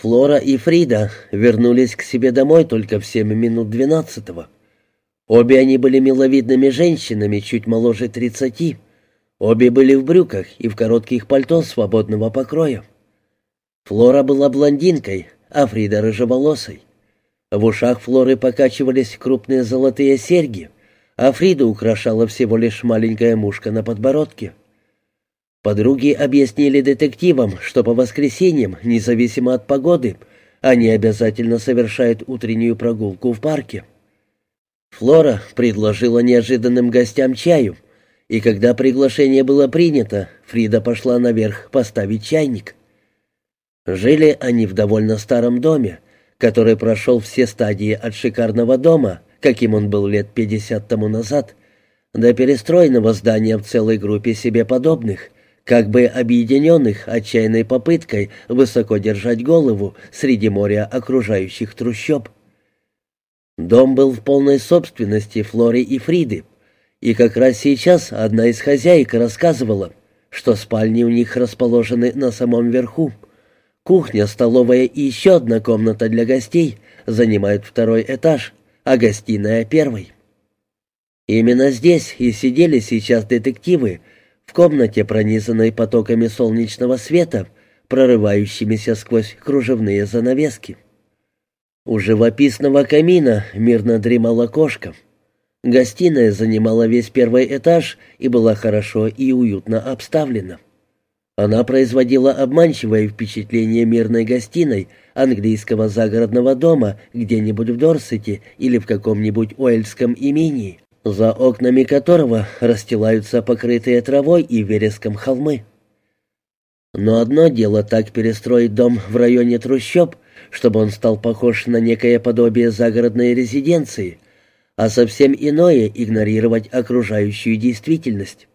Флора и Фрида вернулись к себе домой только в семь минут двенадцатого. Обе они были миловидными женщинами, чуть моложе тридцати. Обе были в брюках и в коротких пальто свободного покроя. Флора была блондинкой, а Фрида рыжеволосой. В ушах Флоры покачивались крупные золотые серьги, а Фриду украшала всего лишь маленькая мушка на подбородке. Подруги объяснили детективам, что по воскресеньям, независимо от погоды, они обязательно совершают утреннюю прогулку в парке. Флора предложила неожиданным гостям чаю, и когда приглашение было принято, Фрида пошла наверх поставить чайник. Жили они в довольно старом доме, который прошел все стадии от шикарного дома, каким он был лет пятьдесят тому назад, до перестроенного здания в целой группе себе подобных, как бы объединенных отчаянной попыткой высоко держать голову среди моря окружающих трущоб. Дом был в полной собственности Флоры и Фриды, и как раз сейчас одна из хозяек рассказывала, что спальни у них расположены на самом верху — Кухня, столовая и еще одна комната для гостей занимают второй этаж, а гостиная — первый. Именно здесь и сидели сейчас детективы, в комнате, пронизанной потоками солнечного света, прорывающимися сквозь кружевные занавески. У живописного камина мирно дремала кошка. Гостиная занимала весь первый этаж и была хорошо и уютно обставлена. Она производила обманчивое впечатление мирной гостиной английского загородного дома где-нибудь в Дорсете или в каком-нибудь уэльском имении, за окнами которого расстилаются покрытые травой и вереском холмы. Но одно дело так перестроить дом в районе трущоб, чтобы он стал похож на некое подобие загородной резиденции, а совсем иное — игнорировать окружающую действительность.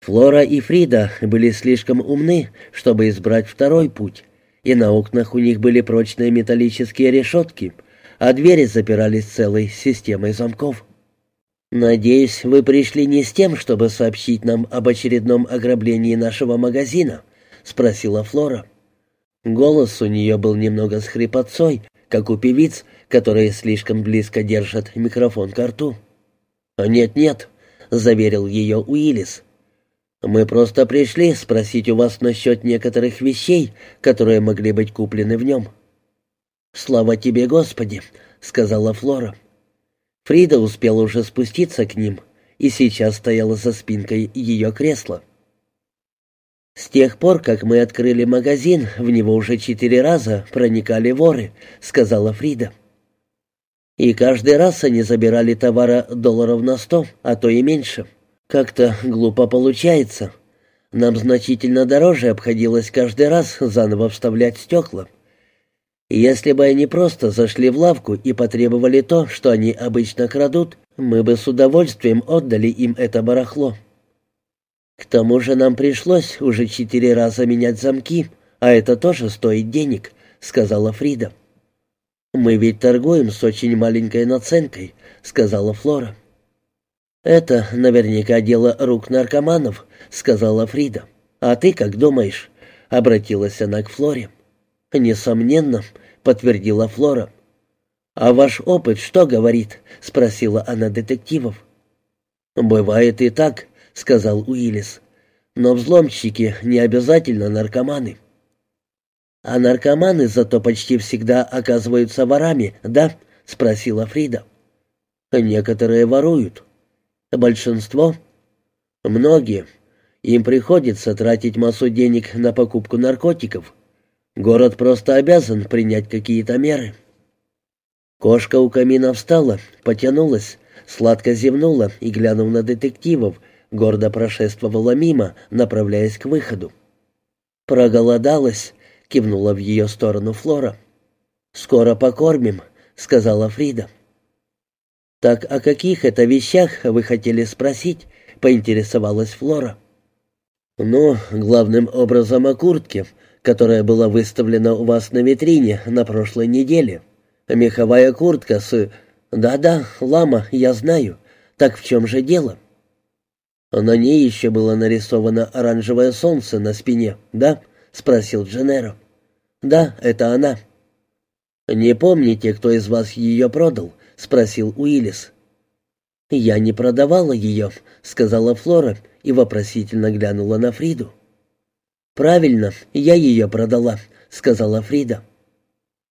Флора и Фрида были слишком умны, чтобы избрать второй путь, и на окнах у них были прочные металлические решетки, а двери запирались целой системой замков. «Надеюсь, вы пришли не с тем, чтобы сообщить нам об очередном ограблении нашего магазина?» — спросила Флора. Голос у нее был немного с хрипотцой, как у певиц, которые слишком близко держат микрофон к рту. «Нет-нет», — заверил ее Уиллис. Мы просто пришли спросить у вас насчет некоторых вещей, которые могли быть куплены в нем». «Слава тебе, Господи!» — сказала Флора. Фрида успела уже спуститься к ним и сейчас стояла за спинкой ее кресла. «С тех пор, как мы открыли магазин, в него уже четыре раза проникали воры», — сказала Фрида. «И каждый раз они забирали товара долларов на сто, а то и меньше». Как-то глупо получается. Нам значительно дороже обходилось каждый раз заново вставлять стекла. Если бы они просто зашли в лавку и потребовали то, что они обычно крадут, мы бы с удовольствием отдали им это барахло. К тому же нам пришлось уже четыре раза менять замки, а это тоже стоит денег, сказала Фрида. Мы ведь торгуем с очень маленькой наценкой, сказала Флора. «Это наверняка дело рук наркоманов», — сказала Фрида. «А ты как думаешь?» — обратилась она к Флоре. «Несомненно», — подтвердила Флора. «А ваш опыт что говорит?» — спросила она детективов. «Бывает и так», — сказал Уиллис. «Но взломщики не обязательно наркоманы». «А наркоманы зато почти всегда оказываются ворами, да?» — спросила Фрида. «Некоторые воруют». Большинство? Многие. Им приходится тратить массу денег на покупку наркотиков. Город просто обязан принять какие-то меры. Кошка у камина встала, потянулась, сладко зевнула и, глянув на детективов, гордо прошествовала мимо, направляясь к выходу. «Проголодалась», — кивнула в ее сторону Флора. «Скоро покормим», — сказала Фрида. «Так о каких это вещах вы хотели спросить?» — поинтересовалась Флора. «Ну, главным образом о куртке, которая была выставлена у вас на витрине на прошлой неделе. Меховая куртка с... Да-да, лама, я знаю. Так в чем же дело?» «На ней еще было нарисовано оранжевое солнце на спине, да?» — спросил Дженеро. «Да, это она». «Не помните, кто из вас ее продал?» — спросил Уиллис. «Я не продавала ее», — сказала Флора и вопросительно глянула на Фриду. «Правильно, я ее продала», — сказала Фрида.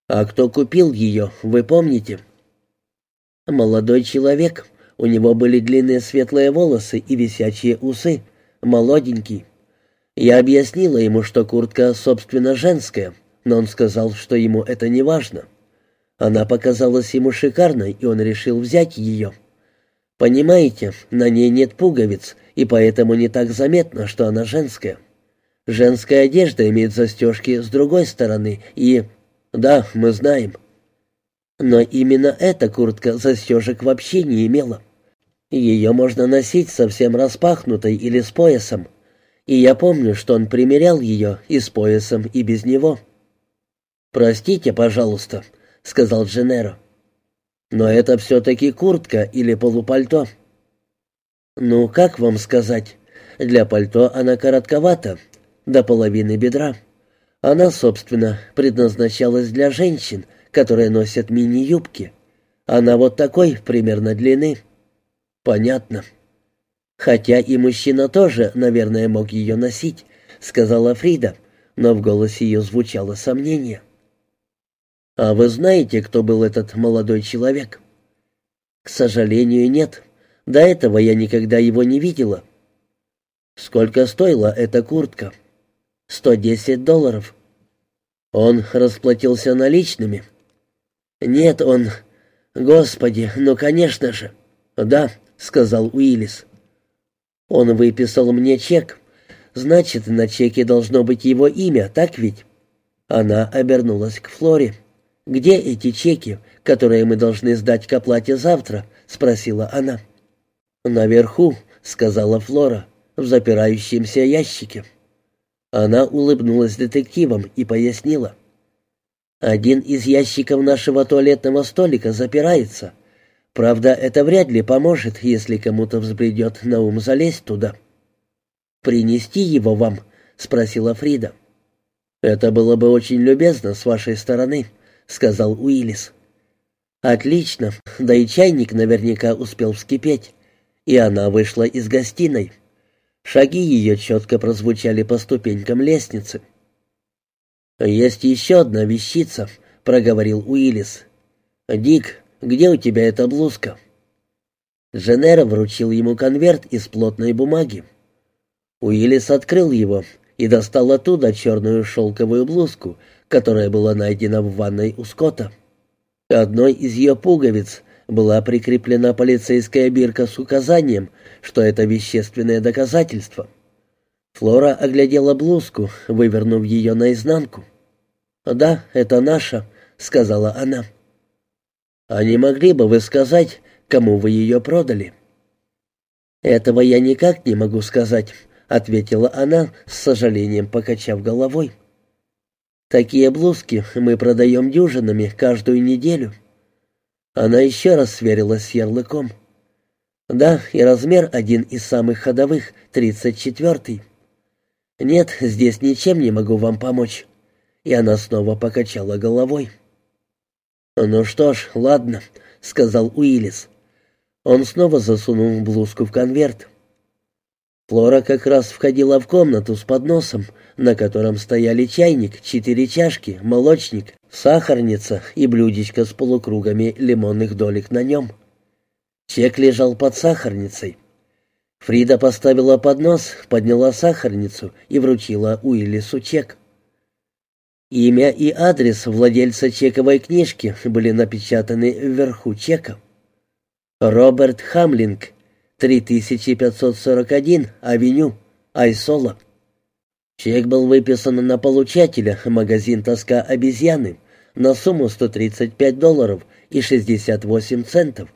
«А кто купил ее, вы помните?» «Молодой человек. У него были длинные светлые волосы и висячие усы. Молоденький. Я объяснила ему, что куртка, собственно, женская, но он сказал, что ему это не важно. Она показалась ему шикарной, и он решил взять ее. Понимаете, на ней нет пуговиц, и поэтому не так заметно, что она женская. Женская одежда имеет застежки с другой стороны, и... Да, мы знаем. Но именно эта куртка застежек вообще не имела. Ее можно носить совсем распахнутой или с поясом. И я помню, что он примерял ее и с поясом, и без него. «Простите, пожалуйста», — сказал Дженеро. «Но это все-таки куртка или полупальто». «Ну, как вам сказать? Для пальто она коротковата, до половины бедра. Она, собственно, предназначалась для женщин, которые носят мини-юбки. Она вот такой примерно длины. Понятно. Хотя и мужчина тоже, наверное, мог ее носить, сказала Фрида, но в голосе ее звучало сомнение. А вы знаете, кто был этот молодой человек? К сожалению, нет. До этого я никогда его не видела. Сколько стоила эта куртка? Сто десять долларов. Он расплатился наличными. Нет, он... Господи, ну, конечно же. Да, сказал Уиллис. Он выписал мне чек. Значит, на чеке должно быть его имя, так ведь? Она обернулась к Флоре. «Где эти чеки, которые мы должны сдать к оплате завтра?» — спросила она. «Наверху», — сказала Флора, — «в запирающемся ящике». Она улыбнулась детективам и пояснила. «Один из ящиков нашего туалетного столика запирается. Правда, это вряд ли поможет, если кому-то взбредет на ум залезть туда». «Принести его вам?» — спросила Фрида. «Это было бы очень любезно с вашей стороны», — сказал Уиллис. «Отлично, да и чайник наверняка успел вскипеть». И она вышла из гостиной. Шаги ее четко прозвучали по ступенькам лестницы. «Есть еще одна вещица», — проговорил Уиллис. «Дик, где у тебя эта блузка?» Женера вручил ему конверт из плотной бумаги. Уиллис открыл его и достал оттуда черную шелковую блузку, которая была найдена в ванной у Скотта. Одной из ее пуговиц была прикреплена полицейская бирка с указанием, что это вещественное доказательство. Флора оглядела блузку, вывернув ее наизнанку. «Да, это наша», — сказала она. «А не могли бы вы сказать, кому вы ее продали?» «Этого я никак не могу сказать», — ответила она, с сожалением покачав головой. «Такие блузки мы продаем дюжинами каждую неделю». Она еще раз сверилась с ярлыком. «Да, и размер один из самых ходовых, тридцать четвертый». «Нет, здесь ничем не могу вам помочь». И она снова покачала головой. «Ну что ж, ладно», — сказал Уиллис. Он снова засунул блузку в конверт. Флора как раз входила в комнату с подносом, на котором стояли чайник, четыре чашки, молочник, сахарница и блюдечко с полукругами лимонных долек на нем. Чек лежал под сахарницей. Фрида поставила поднос, подняла сахарницу и вручила Уиллису чек. Имя и адрес владельца чековой книжки были напечатаны вверху чека. Роберт Хамлинг, 3541, авеню, Айсола. Чек был выписан на получателя, магазин «Тоска обезьяны», на сумму 135 долларов и 68 центов.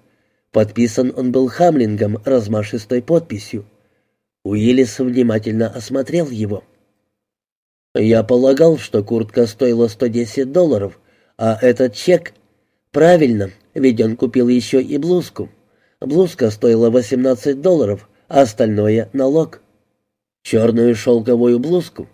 Подписан он был Хамлингом размашистой подписью. Уиллис внимательно осмотрел его. «Я полагал, что куртка стоила 110 долларов, а этот чек...» «Правильно, ведь он купил еще и блузку. Блузка стоила 18 долларов, а остальное — налог». «Черную шелковую блузку?»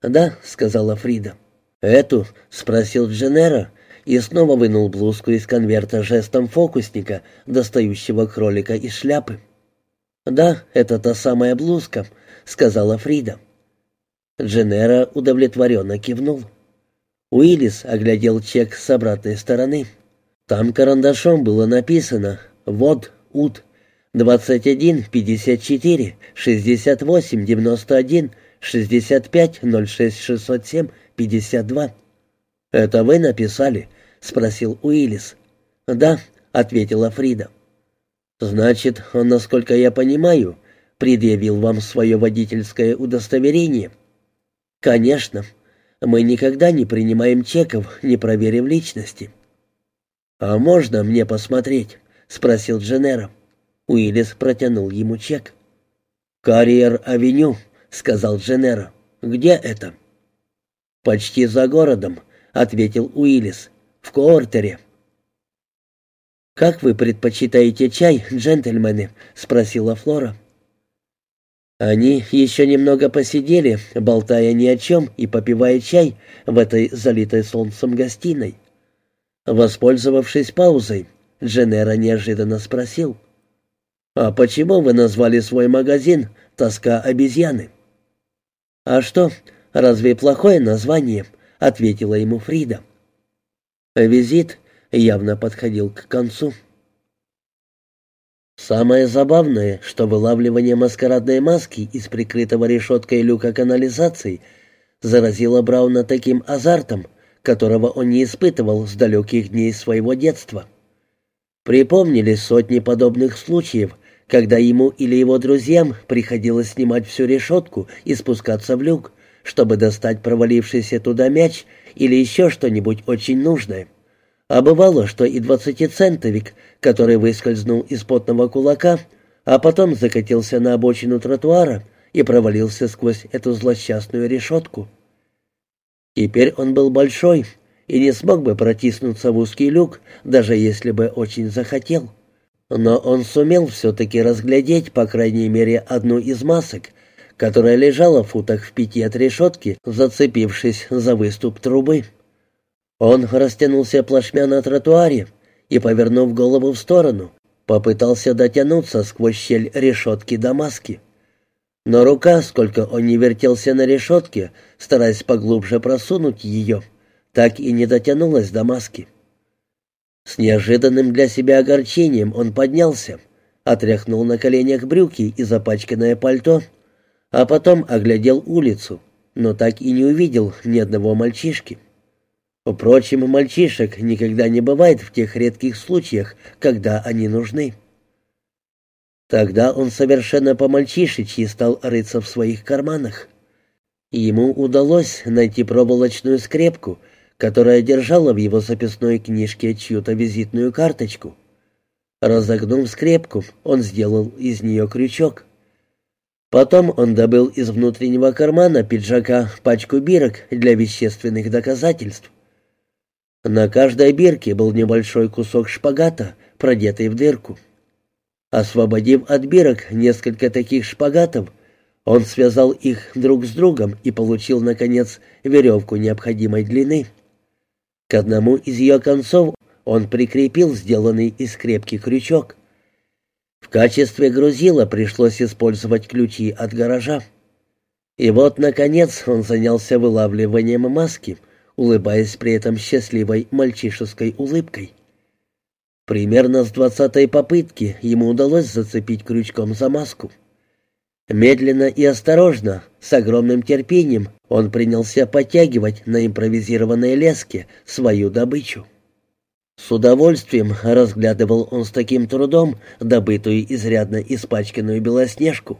«Да», — сказала Фрида. «Эту?» — спросил Дженера и снова вынул блузку из конверта жестом фокусника, достающего кролика из шляпы. «Да, это та самая блузка», — сказала Фрида. Дженера удовлетворенно кивнул. Уиллис оглядел чек с обратной стороны. Там карандашом было написано «Вот, ут, 21, 54, 68, 91, 65, 06, 607, 52». «Это вы написали?» — спросил Уиллис. «Да», — ответила Фрида. «Значит, он, насколько я понимаю, предъявил вам свое водительское удостоверение?» «Конечно. Мы никогда не принимаем чеков, не проверив личности». «А можно мне посмотреть?» — спросил Дженера. Уиллис протянул ему чек. «Карьер-авеню», — сказал Дженера. «Где это?» «Почти за городом», — ответил Уиллис. «В Коортере». «Как вы предпочитаете чай, джентльмены?» — спросила Флора. Они еще немного посидели, болтая ни о чем и попивая чай в этой залитой солнцем гостиной. Воспользовавшись паузой, Дженера неожиданно спросил. «А почему вы назвали свой магазин «Тоска обезьяны»?» «А что, разве плохое название?» — ответила ему Фрида. Визит явно подходил к концу. Самое забавное, что вылавливание маскарадной маски из прикрытого решеткой люка канализации заразило Брауна таким азартом, которого он не испытывал с далеких дней своего детства. Припомнили сотни подобных случаев, когда ему или его друзьям приходилось снимать всю решетку и спускаться в люк, чтобы достать провалившийся туда мяч или еще что-нибудь очень нужное. А бывало, что и двадцатицентовик, который выскользнул из потного кулака, а потом закатился на обочину тротуара и провалился сквозь эту злосчастную решетку. Теперь он был большой и не смог бы протиснуться в узкий люк, даже если бы очень захотел. Но он сумел все-таки разглядеть, по крайней мере, одну из масок, которая лежала в футах в пяти от решетки, зацепившись за выступ трубы. Он растянулся плашмя на тротуаре и, повернув голову в сторону, попытался дотянуться сквозь щель решетки до маски. Но рука, сколько он не вертелся на решетке, стараясь поглубже просунуть ее, так и не дотянулась до маски. С неожиданным для себя огорчением он поднялся, отряхнул на коленях брюки и запачканное пальто, а потом оглядел улицу, но так и не увидел ни одного мальчишки. Впрочем, мальчишек никогда не бывает в тех редких случаях, когда они нужны. Тогда он совершенно по-мальчишечьи стал рыться в своих карманах. Ему удалось найти проволочную скрепку, которая держала в его записной книжке чью-то визитную карточку. Разогнув скрепку, он сделал из нее крючок. Потом он добыл из внутреннего кармана пиджака пачку бирок для вещественных доказательств. На каждой бирке был небольшой кусок шпагата, продетый в дырку. Освободив от бирок несколько таких шпагатов, он связал их друг с другом и получил, наконец, веревку необходимой длины. К одному из ее концов он прикрепил сделанный из крепкий крючок. В качестве грузила пришлось использовать ключи от гаража. И вот, наконец, он занялся вылавливанием маски — улыбаясь при этом счастливой мальчишеской улыбкой. Примерно с двадцатой попытки ему удалось зацепить крючком за маску. Медленно и осторожно, с огромным терпением, он принялся подтягивать на импровизированной леске свою добычу. С удовольствием разглядывал он с таким трудом добытую изрядно испачканную белоснежку.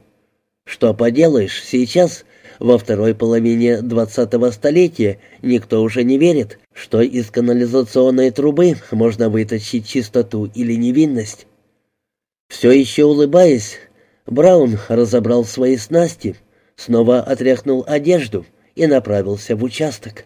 Что поделаешь, сейчас во второй половине двадцатого столетия никто уже не верит, что из канализационной трубы можно вытащить чистоту или невинность. Все еще улыбаясь, Браун разобрал свои снасти, снова отряхнул одежду и направился в участок.